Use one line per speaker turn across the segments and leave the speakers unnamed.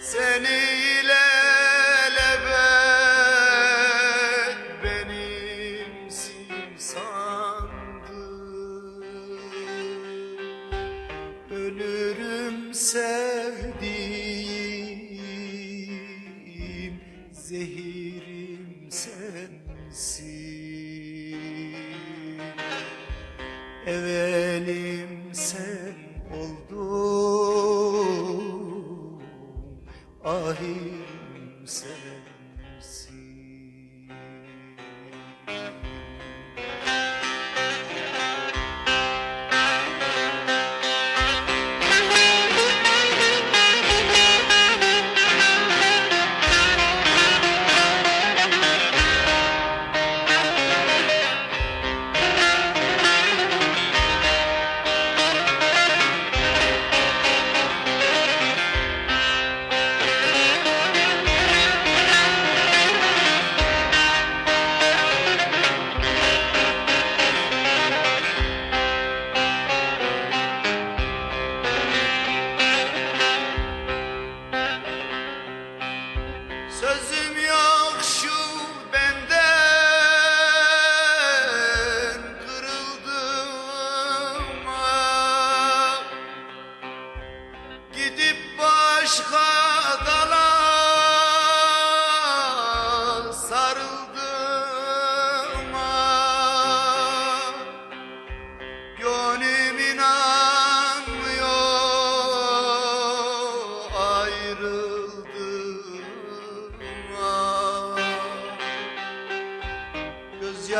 Seni ilelebet benimsin sandım. Ölürüm sevdiğim Zehirim sensin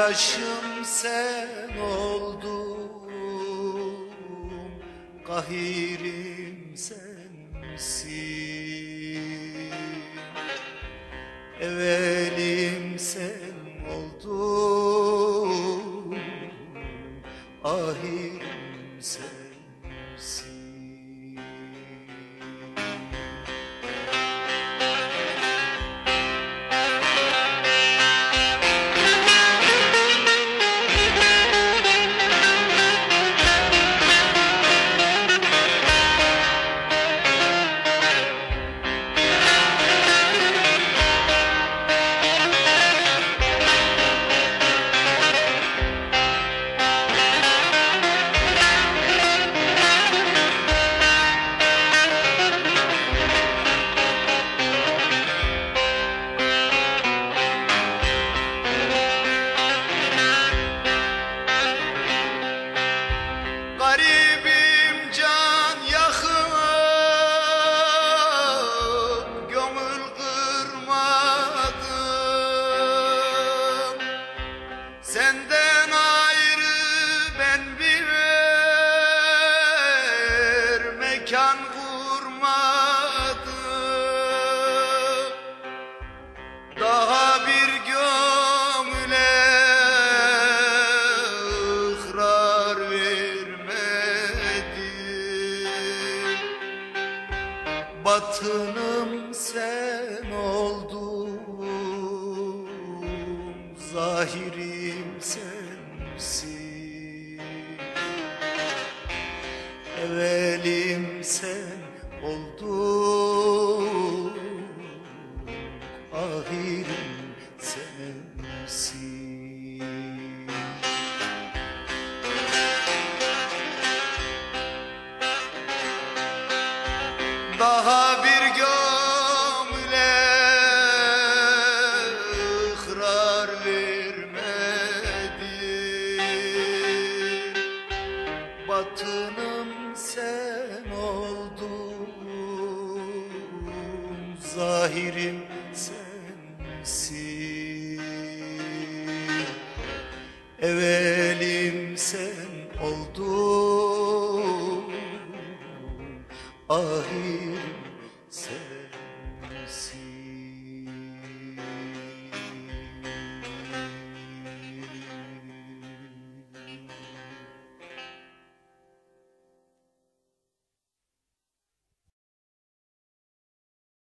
Gözyaşım sen oldun Kahirim sensin. Evelim sen oldun Ahirim sensin Caribe. Batınım sen oldun Zahirim sensin. Evelim sen oldun Ahirim Daha bir gömüle ıhrar vermedim Batınım sen oldun Zahirim sensin. Evelim sen oldun sen